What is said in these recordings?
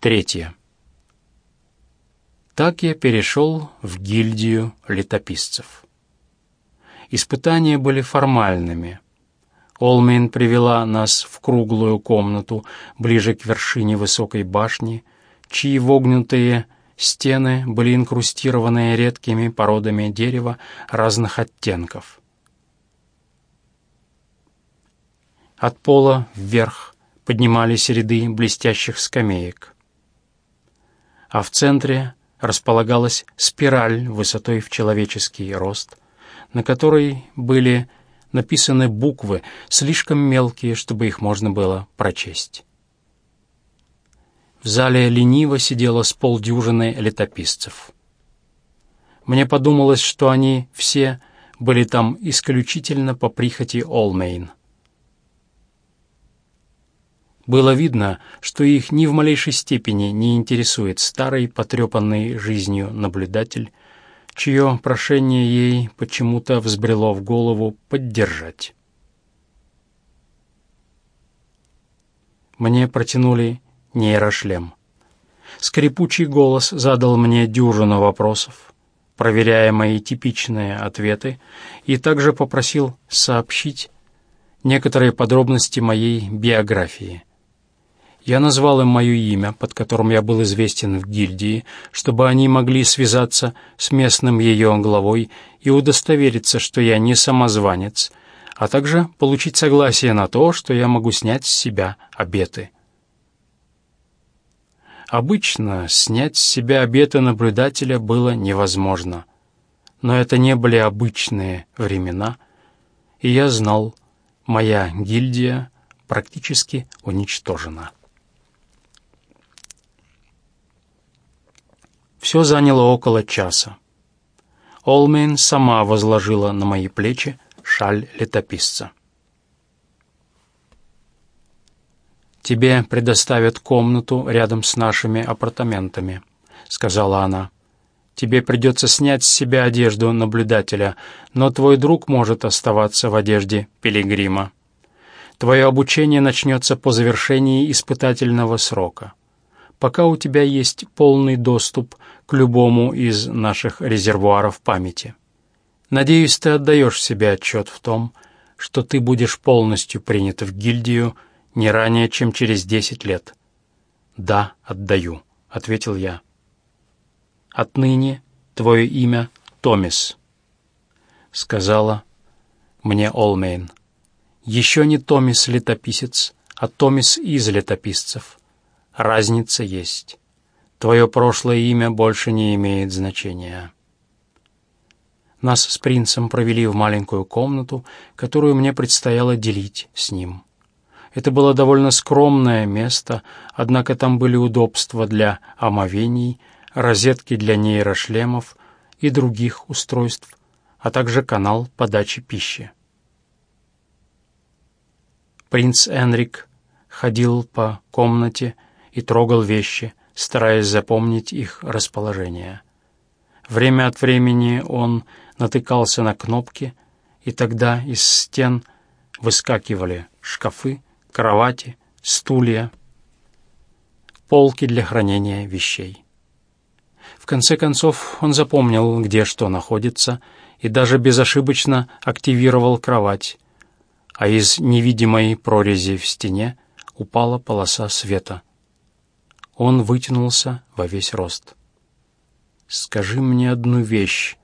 Третье. Так я перешел в гильдию летописцев. Испытания были формальными. Олмейн привела нас в круглую комнату ближе к вершине высокой башни, чьи вогнутые стены были инкрустированы редкими породами дерева разных оттенков. От пола вверх поднимались ряды блестящих скамеек. А в центре располагалась спираль высотой в человеческий рост, на которой были написаны буквы, слишком мелкие, чтобы их можно было прочесть. В зале лениво сидело с полдюжины летописцев. Мне подумалось, что они все были там исключительно по прихоти Олмейн. Было видно, что их ни в малейшей степени не интересует старый, потрепанный жизнью наблюдатель, чье прошение ей почему-то взбрело в голову поддержать. Мне протянули нейрошлем. Скрипучий голос задал мне дюжину вопросов, проверяя мои типичные ответы, и также попросил сообщить некоторые подробности моей биографии. Я назвал им мое имя, под которым я был известен в гильдии, чтобы они могли связаться с местным ее главой и удостовериться, что я не самозванец, а также получить согласие на то, что я могу снять с себя обеты. Обычно снять с себя обеты наблюдателя было невозможно. Но это не были обычные времена, и я знал, моя гильдия практически уничтожена. Все заняло около часа. Олмейн сама возложила на мои плечи шаль летописца. «Тебе предоставят комнату рядом с нашими апартаментами», — сказала она. «Тебе придется снять с себя одежду наблюдателя, но твой друг может оставаться в одежде пилигрима. Твое обучение начнется по завершении испытательного срока пока у тебя есть полный доступ к любому из наших резервуаров памяти. Надеюсь, ты отдаешь себе отчет в том, что ты будешь полностью принят в гильдию не ранее, чем через десять лет. «Да, отдаю», — ответил я. «Отныне твое имя Томис», — сказала мне Олмейн. «Еще не Томис-летописец, а Томис из летописцев». Разница есть. Твое прошлое имя больше не имеет значения. Нас с принцем провели в маленькую комнату, которую мне предстояло делить с ним. Это было довольно скромное место, однако там были удобства для омовений, розетки для нейрошлемов и других устройств, а также канал подачи пищи. Принц Энрик ходил по комнате, и трогал вещи, стараясь запомнить их расположение. Время от времени он натыкался на кнопки, и тогда из стен выскакивали шкафы, кровати, стулья, полки для хранения вещей. В конце концов он запомнил, где что находится, и даже безошибочно активировал кровать, а из невидимой прорези в стене упала полоса света — он вытянулся во весь рост. «Скажи мне одну вещь,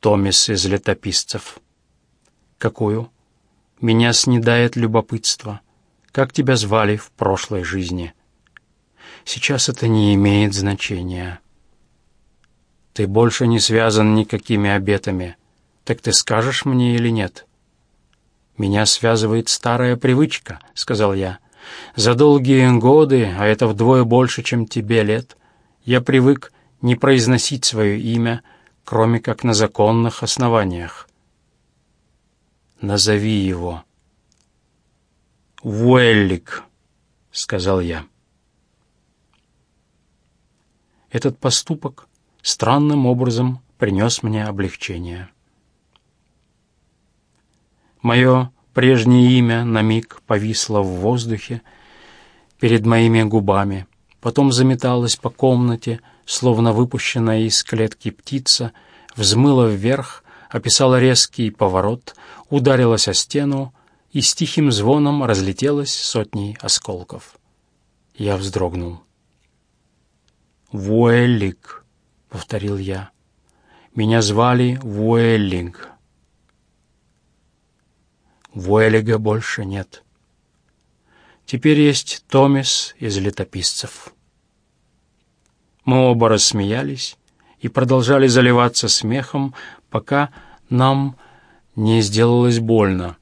Томис из летописцев». «Какую?» «Меня снедает любопытство. Как тебя звали в прошлой жизни?» «Сейчас это не имеет значения». «Ты больше не связан никакими обетами. Так ты скажешь мне или нет?» «Меня связывает старая привычка», — сказал я. За долгие годы, а это вдвое больше, чем тебе лет, я привык не произносить свое имя, кроме как на законных основаниях. Назови его. «Уэллик», — сказал я. Этот поступок странным образом принес мне облегчение. Мое Прежнее имя на миг повисло в воздухе перед моими губами, потом заметалась по комнате, словно выпущенная из клетки птица, взмыла вверх, описала резкий поворот, ударилась о стену и с тихим звоном разлетелась сотней осколков. Я вздрогнул. «Вуэллик», — повторил я. «Меня звали Вуэллик». Вуэллига больше нет. Теперь есть Томис из летописцев. Мы оба рассмеялись и продолжали заливаться смехом, пока нам не сделалось больно.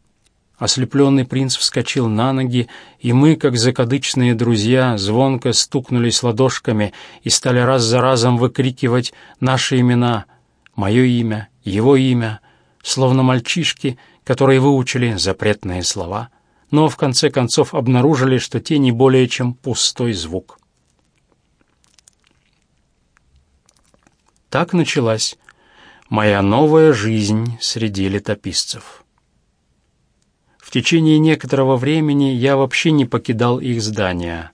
Ослепленный принц вскочил на ноги, и мы, как закадычные друзья, звонко стукнулись ладошками и стали раз за разом выкрикивать наши имена, мое имя, его имя, словно мальчишки, которые выучили запретные слова, но в конце концов обнаружили, что те не более чем пустой звук. Так началась моя новая жизнь среди летописцев. В течение некоторого времени я вообще не покидал их здания.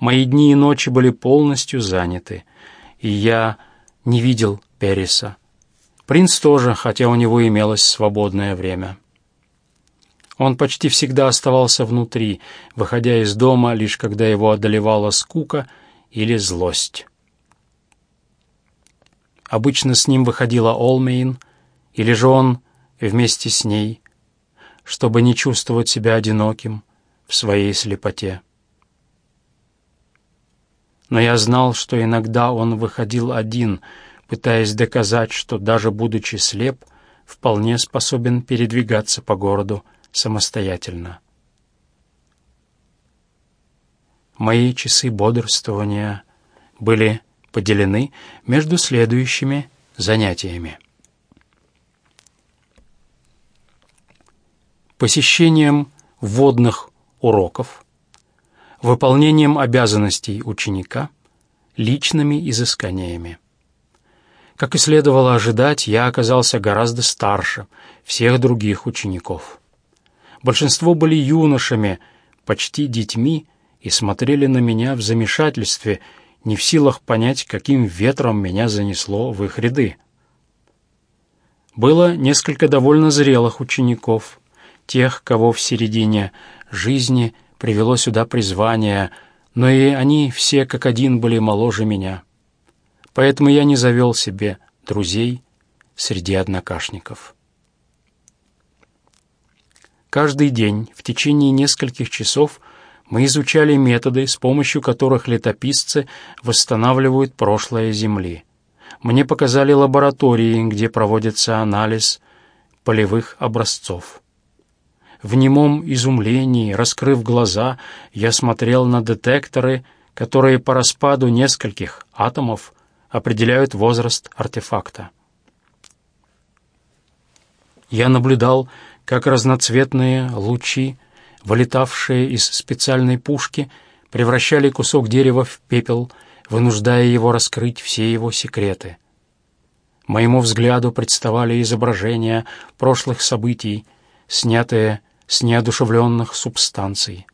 Мои дни и ночи были полностью заняты, и я не видел Переса. Принц тоже, хотя у него имелось свободное время. Он почти всегда оставался внутри, выходя из дома, лишь когда его одолевала скука или злость. Обычно с ним выходила Олмейн, или же он вместе с ней чтобы не чувствовать себя одиноким в своей слепоте. Но я знал, что иногда он выходил один, пытаясь доказать, что даже будучи слеп, вполне способен передвигаться по городу самостоятельно. Мои часы бодрствования были поделены между следующими занятиями. посещением вводных уроков, выполнением обязанностей ученика, личными изысканиями. Как и следовало ожидать, я оказался гораздо старше всех других учеников. Большинство были юношами, почти детьми, и смотрели на меня в замешательстве, не в силах понять, каким ветром меня занесло в их ряды. Было несколько довольно зрелых учеников, тех, кого в середине жизни привело сюда призвание, но и они все как один были моложе меня. Поэтому я не завел себе друзей среди однокашников. Каждый день в течение нескольких часов мы изучали методы, с помощью которых летописцы восстанавливают прошлое Земли. Мне показали лаборатории, где проводится анализ полевых образцов. В немом изумлении, раскрыв глаза, я смотрел на детекторы, которые по распаду нескольких атомов определяют возраст артефакта. Я наблюдал, как разноцветные лучи, вылетавшие из специальной пушки, превращали кусок дерева в пепел, вынуждая его раскрыть все его секреты. Моему взгляду представали изображения прошлых событий, снятые с неодушевленных субстанций.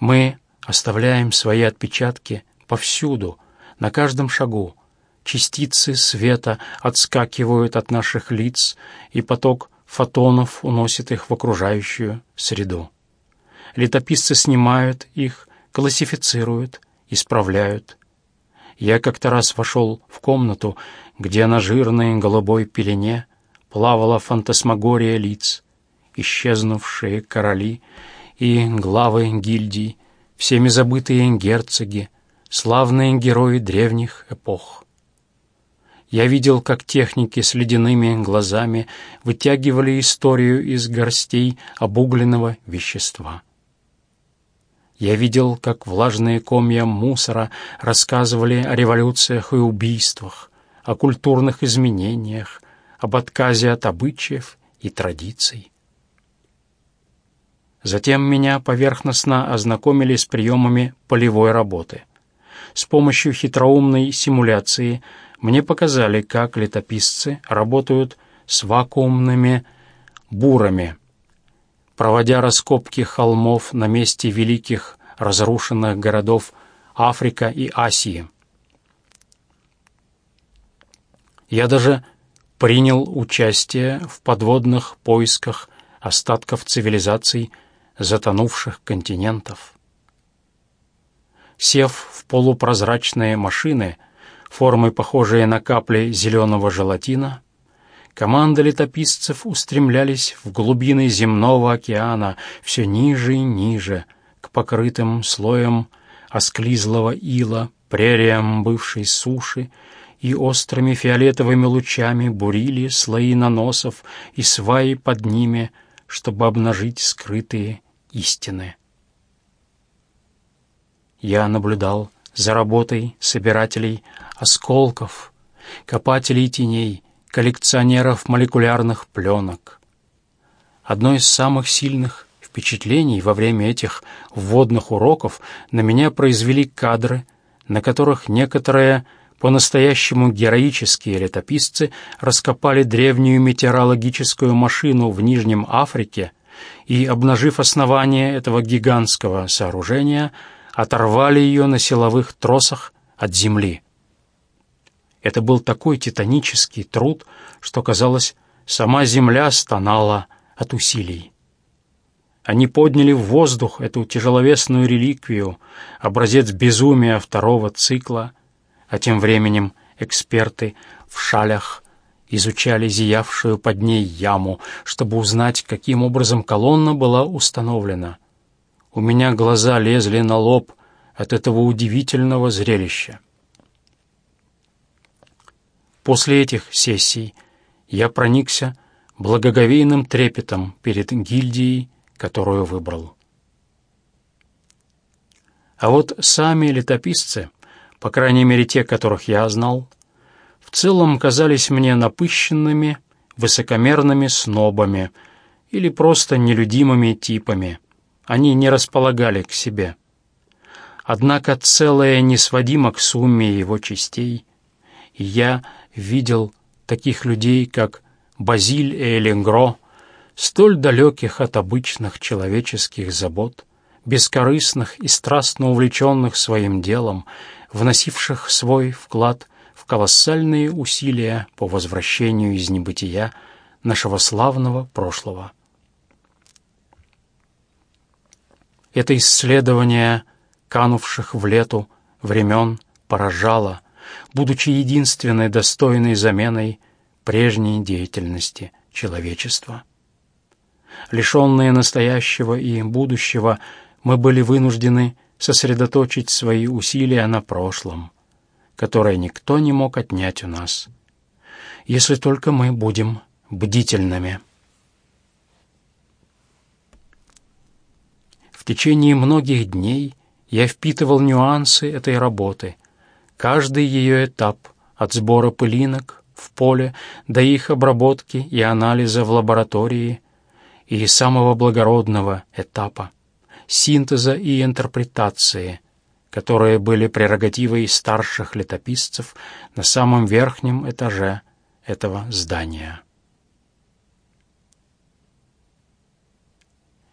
Мы оставляем свои отпечатки повсюду, на каждом шагу. Частицы света отскакивают от наших лиц, и поток фотонов уносит их в окружающую среду. Летописцы снимают их, классифицируют, исправляют. Я как-то раз вошел в комнату, где на жирной голубой пелене плавала фантасмагория лиц, исчезнувшие короли и главы гильдий, всеми забытые герцоги, славные герои древних эпох. Я видел, как техники с ледяными глазами вытягивали историю из горстей обугленного вещества. Я видел, как влажные комья мусора рассказывали о революциях и убийствах, о культурных изменениях, об отказе от обычаев и традиций. Затем меня поверхностно ознакомили с приемами полевой работы. С помощью хитроумной симуляции мне показали, как летописцы работают с вакуумными бурами, проводя раскопки холмов на месте великих разрушенных городов Африка и Асии. Я даже принял участие в подводных поисках остатков цивилизаций затонувших континентов. Сев в полупрозрачные машины, формой похожие на капли зеленого желатина, команда летописцев устремлялись в глубины земного океана все ниже и ниже, к покрытым слоем осклизлого ила, прериям бывшей суши и острыми фиолетовыми лучами бурили слои наносов и сваи под ними, чтобы обнажить скрытые истины. Я наблюдал за работой собирателей осколков, копателей теней, коллекционеров молекулярных пленок. Одно из самых сильных впечатлений во время этих вводных уроков на меня произвели кадры, на которых некоторые по-настоящему героические летописцы раскопали древнюю метеорологическую машину в Нижнем Африке и, обнажив основание этого гигантского сооружения, оторвали ее на силовых тросах от земли. Это был такой титанический труд, что, казалось, сама земля стонала от усилий. Они подняли в воздух эту тяжеловесную реликвию, образец безумия второго цикла — а тем временем эксперты в шалях изучали зиявшую под ней яму, чтобы узнать, каким образом колонна была установлена. У меня глаза лезли на лоб от этого удивительного зрелища. После этих сессий я проникся благоговейным трепетом перед гильдией, которую выбрал. А вот сами летописцы — по крайней мере те, которых я знал, в целом казались мне напыщенными, высокомерными снобами или просто нелюдимыми типами. Они не располагали к себе. Однако целое не сводимо к сумме его частей, я видел таких людей, как Базиль и Эленгро, столь далеких от обычных человеческих забот, бескорыстных и страстно увлеченных своим делом, вносивших свой вклад в колоссальные усилия по возвращению из небытия нашего славного прошлого. Это исследование канувших в лету времен поражало, будучи единственной достойной заменой прежней деятельности человечества. Лишенные настоящего и будущего, мы были вынуждены сосредоточить свои усилия на прошлом, которое никто не мог отнять у нас, если только мы будем бдительными. В течение многих дней я впитывал нюансы этой работы, каждый ее этап, от сбора пылинок в поле до их обработки и анализа в лаборатории, и самого благородного этапа синтеза и интерпретации, которые были прерогативой старших летописцев на самом верхнем этаже этого здания.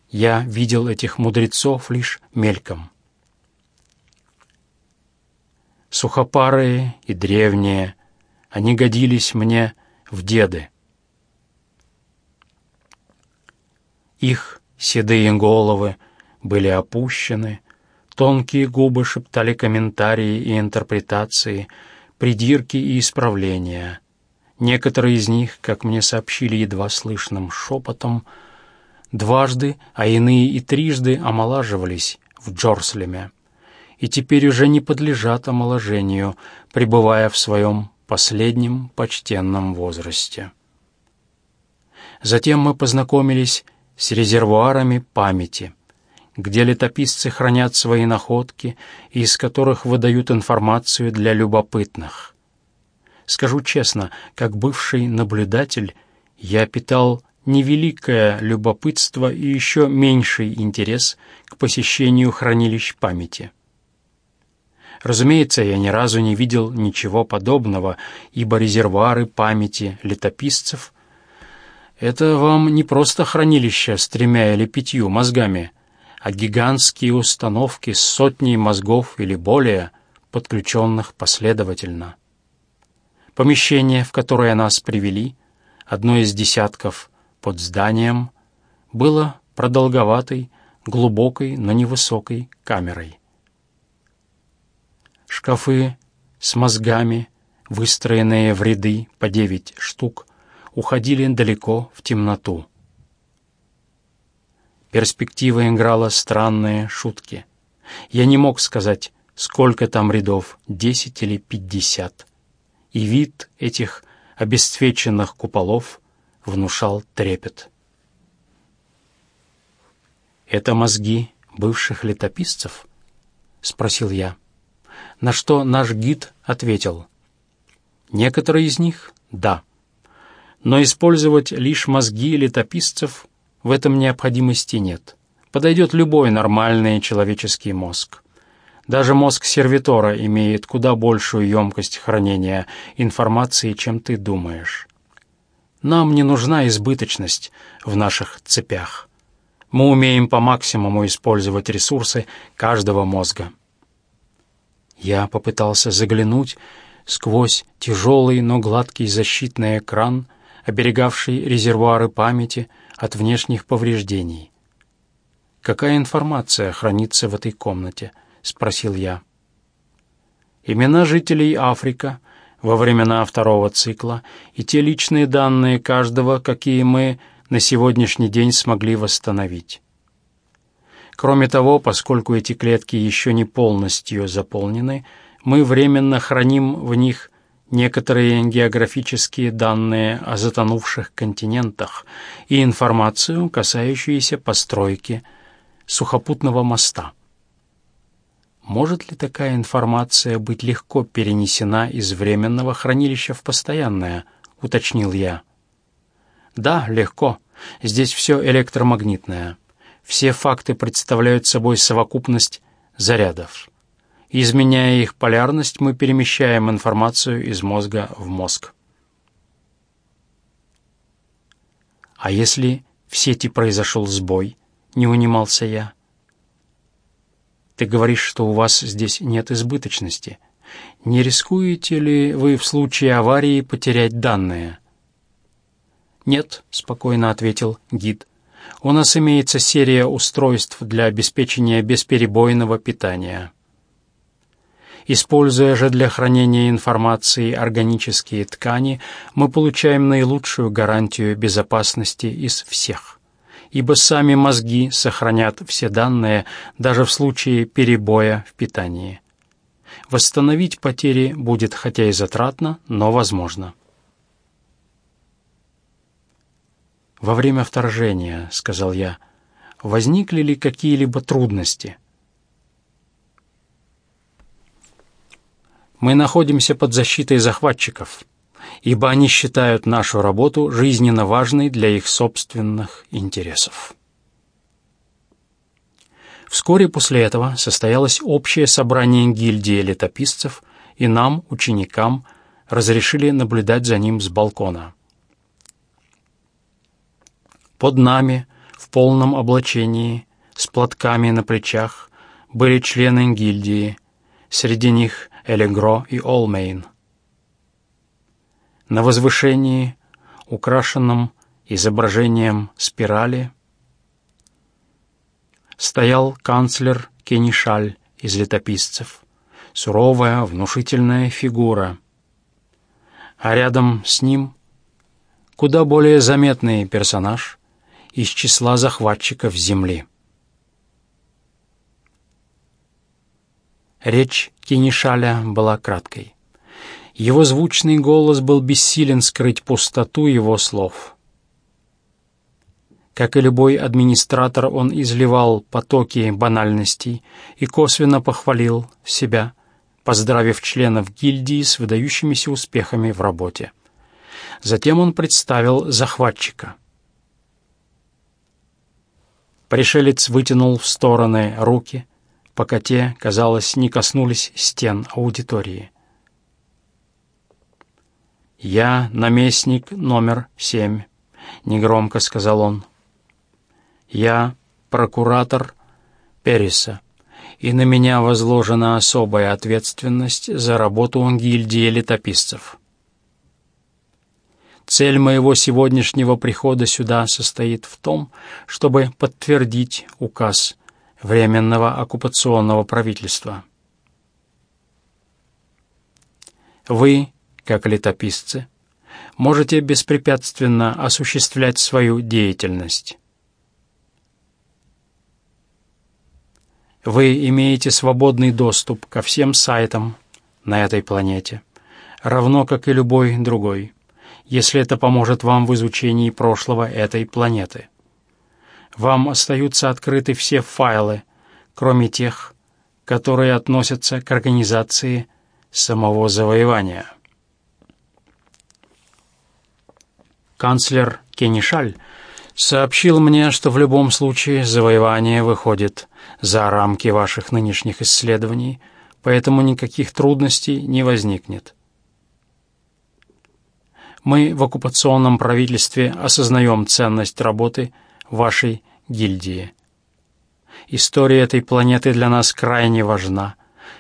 Я видел этих мудрецов лишь мельком. Сухопарые и древние, они годились мне в деды. Их седые головы были опущены, тонкие губы шептали комментарии и интерпретации, придирки и исправления. Некоторые из них, как мне сообщили едва слышным шепотом, дважды, а иные и трижды омолаживались в Джорслеме и теперь уже не подлежат омоложению, пребывая в своем последнем почтенном возрасте. Затем мы познакомились с резервуарами памяти, где летописцы хранят свои находки из которых выдают информацию для любопытных. Скажу честно, как бывший наблюдатель, я питал невеликое любопытство и еще меньший интерес к посещению хранилищ памяти. Разумеется, я ни разу не видел ничего подобного, ибо резервуары памяти летописцев — это вам не просто хранилище с тремя или пятью мозгами — а гигантские установки с сотней мозгов или более, подключенных последовательно. Помещение, в которое нас привели, одно из десятков под зданием, было продолговатой, глубокой, но невысокой камерой. Шкафы с мозгами, выстроенные в ряды по девять штук, уходили далеко в темноту. Перспектива играла странные шутки. Я не мог сказать, сколько там рядов, десять или пятьдесят. И вид этих обесцвеченных куполов внушал трепет. «Это мозги бывших летописцев?» — спросил я. На что наш гид ответил. «Некоторые из них — да. Но использовать лишь мозги летописцев в этом необходимости нет. Подойдет любой нормальный человеческий мозг. Даже мозг сервитора имеет куда большую емкость хранения информации, чем ты думаешь. Нам не нужна избыточность в наших цепях. Мы умеем по максимуму использовать ресурсы каждого мозга. Я попытался заглянуть сквозь тяжелый, но гладкий защитный экран, оберегавший резервуары памяти, от внешних повреждений. «Какая информация хранится в этой комнате?» — спросил я. Имена жителей Африка во времена второго цикла и те личные данные каждого, какие мы на сегодняшний день смогли восстановить. Кроме того, поскольку эти клетки еще не полностью заполнены, мы временно храним в них некоторые географические данные о затонувших континентах и информацию, касающуюся постройки сухопутного моста. Может ли такая информация быть легко перенесена из временного хранилища в постоянное, уточнил я. Да, легко. Здесь все электромагнитное. Все факты представляют собой совокупность зарядов. Изменяя их полярность, мы перемещаем информацию из мозга в мозг. А если в сети произошел сбой, не унимался я. Ты говоришь, что у вас здесь нет избыточности. Не рискуете ли вы в случае аварии потерять данные? Нет, спокойно ответил гид. У нас имеется серия устройств для обеспечения бесперебойного питания. Используя же для хранения информации органические ткани, мы получаем наилучшую гарантию безопасности из всех. Ибо сами мозги сохранят все данные даже в случае перебоя в питании. Восстановить потери будет хотя и затратно, но возможно. «Во время вторжения, — сказал я, — возникли ли какие-либо трудности?» Мы находимся под защитой захватчиков, ибо они считают нашу работу жизненно важной для их собственных интересов. Вскоре после этого состоялось общее собрание гильдии летописцев, и нам, ученикам, разрешили наблюдать за ним с балкона. Под нами, в полном облачении, с платками на плечах, были члены гильдии, среди них Элегро и Олмейн. На возвышении, украшенном изображением спирали, стоял канцлер Кенишаль из летописцев, суровая, внушительная фигура, а рядом с ним куда более заметный персонаж из числа захватчиков Земли. Речь Кинишаля была краткой. Его звучный голос был бессилен скрыть пустоту его слов. Как и любой администратор, он изливал потоки банальностей и косвенно похвалил себя, поздравив членов гильдии с выдающимися успехами в работе. Затем он представил захватчика. Пришелец вытянул в стороны руки — пока те, казалось, не коснулись стен аудитории. «Я наместник номер семь», — негромко сказал он. «Я прокуратор Переса, и на меня возложена особая ответственность за работу гильдии летописцев. Цель моего сегодняшнего прихода сюда состоит в том, чтобы подтвердить указ Временного оккупационного правительства. Вы, как летописцы, можете беспрепятственно осуществлять свою деятельность. Вы имеете свободный доступ ко всем сайтам на этой планете, равно как и любой другой, если это поможет вам в изучении прошлого этой планеты. Вам остаются открыты все файлы, кроме тех, которые относятся к организации самого завоевания. Канцлер Кенишаль сообщил мне, что в любом случае завоевание выходит за рамки ваших нынешних исследований, поэтому никаких трудностей не возникнет. Мы в оккупационном правительстве осознаем ценность работы вашей гильдии. История этой планеты для нас крайне важна,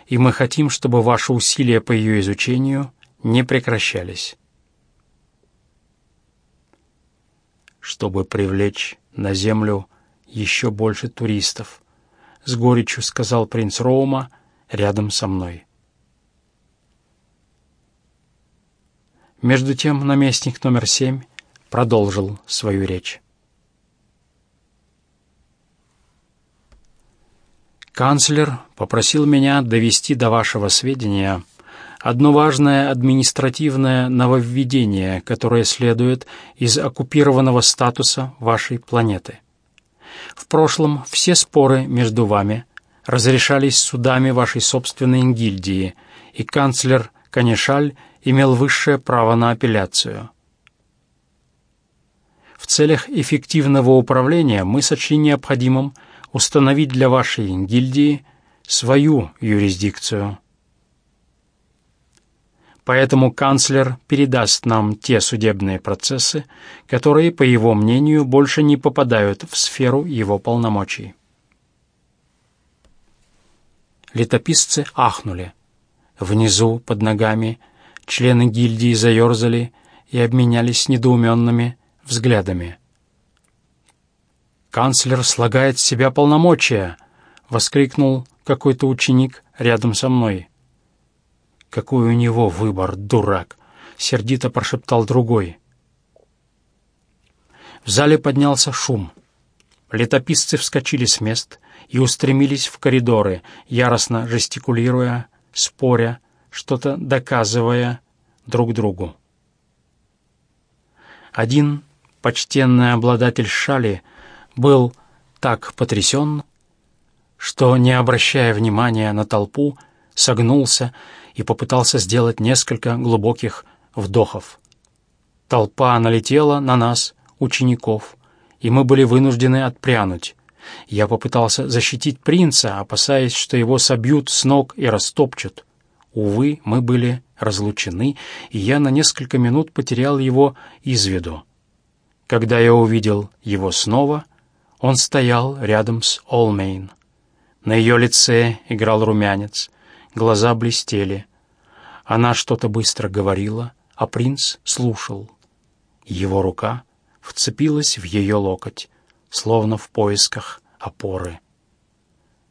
и мы хотим, чтобы ваши усилия по ее изучению не прекращались. Чтобы привлечь на землю еще больше туристов, — с горечью сказал принц Роума рядом со мной. Между тем наместник номер семь продолжил свою речь. Канцлер попросил меня довести до вашего сведения — одно важное административное нововведение, которое следует из оккупированного статуса вашей планеты. В прошлом все споры между вами разрешались судами вашей собственной гильдии, и канцлер Канешаль имел высшее право на апелляцию. В целях эффективного управления мы сочли необходимым установить для вашей гильдии свою юрисдикцию – Поэтому канцлер передаст нам те судебные процессы, которые, по его мнению, больше не попадают в сферу его полномочий. Летописцы ахнули. Внизу, под ногами, члены гильдии заерзали и обменялись недоуменными взглядами. «Канцлер слагает с себя полномочия!» — воскликнул какой-то ученик рядом со мной. «Какой у него выбор, дурак!» — сердито прошептал другой. В зале поднялся шум. Летописцы вскочили с мест и устремились в коридоры, яростно жестикулируя, споря, что-то доказывая друг другу. Один почтенный обладатель шали был так потрясен, что, не обращая внимания на толпу, согнулся и попытался сделать несколько глубоких вдохов. Толпа налетела на нас, учеников, и мы были вынуждены отпрянуть. Я попытался защитить принца, опасаясь, что его собьют с ног и растопчут. Увы, мы были разлучены, и я на несколько минут потерял его из виду. Когда я увидел его снова, он стоял рядом с Олмейн. На ее лице играл румянец, глаза блестели. Она что-то быстро говорила, а принц слушал. Его рука вцепилась в ее локоть, словно в поисках опоры.